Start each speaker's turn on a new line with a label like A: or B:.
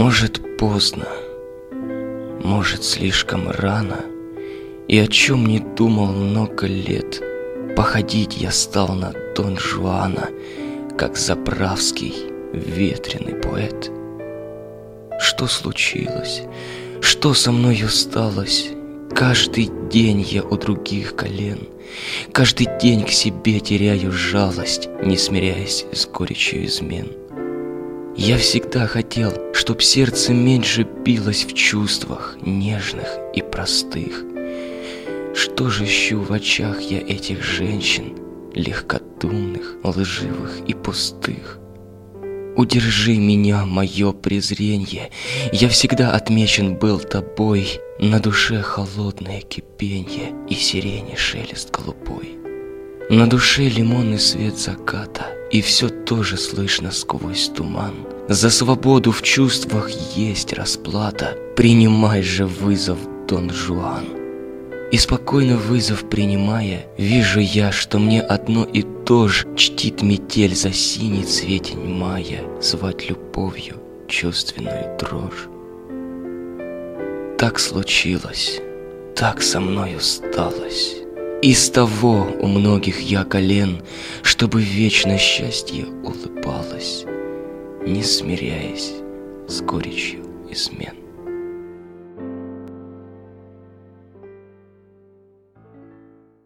A: Может, поздно, может, слишком рано, И о чем не думал много лет. Походить я стал на Дон Жуана, Как заправский ветреный поэт. Что случилось? Что со мной усталось? Каждый день я у других колен, Каждый день к себе теряю жалость, Не смиряясь с горечью измен. Я всегда хотел, чтоб сердце меньше билось в чувствах нежных и простых. Что же ищу в очах я этих женщин, легкодумных, лживых и пустых? Удержи меня, мое презренье, Я всегда отмечен был тобой, На душе холодное кипенье И сирени шелест голубой. На душе лимонный свет заката, И все тоже слышно сквозь туман. За свободу в чувствах есть расплата, Принимай же вызов, Дон Жуан. И спокойно вызов принимая, Вижу я, что мне одно и то же Чтит метель за синий цветень мая Звать любовью чувственную дрожь. Так случилось, так со мною сталось. Из того у многих я колен, Чтобы вечно счастье улыбалось, Не смиряясь с горечью измен.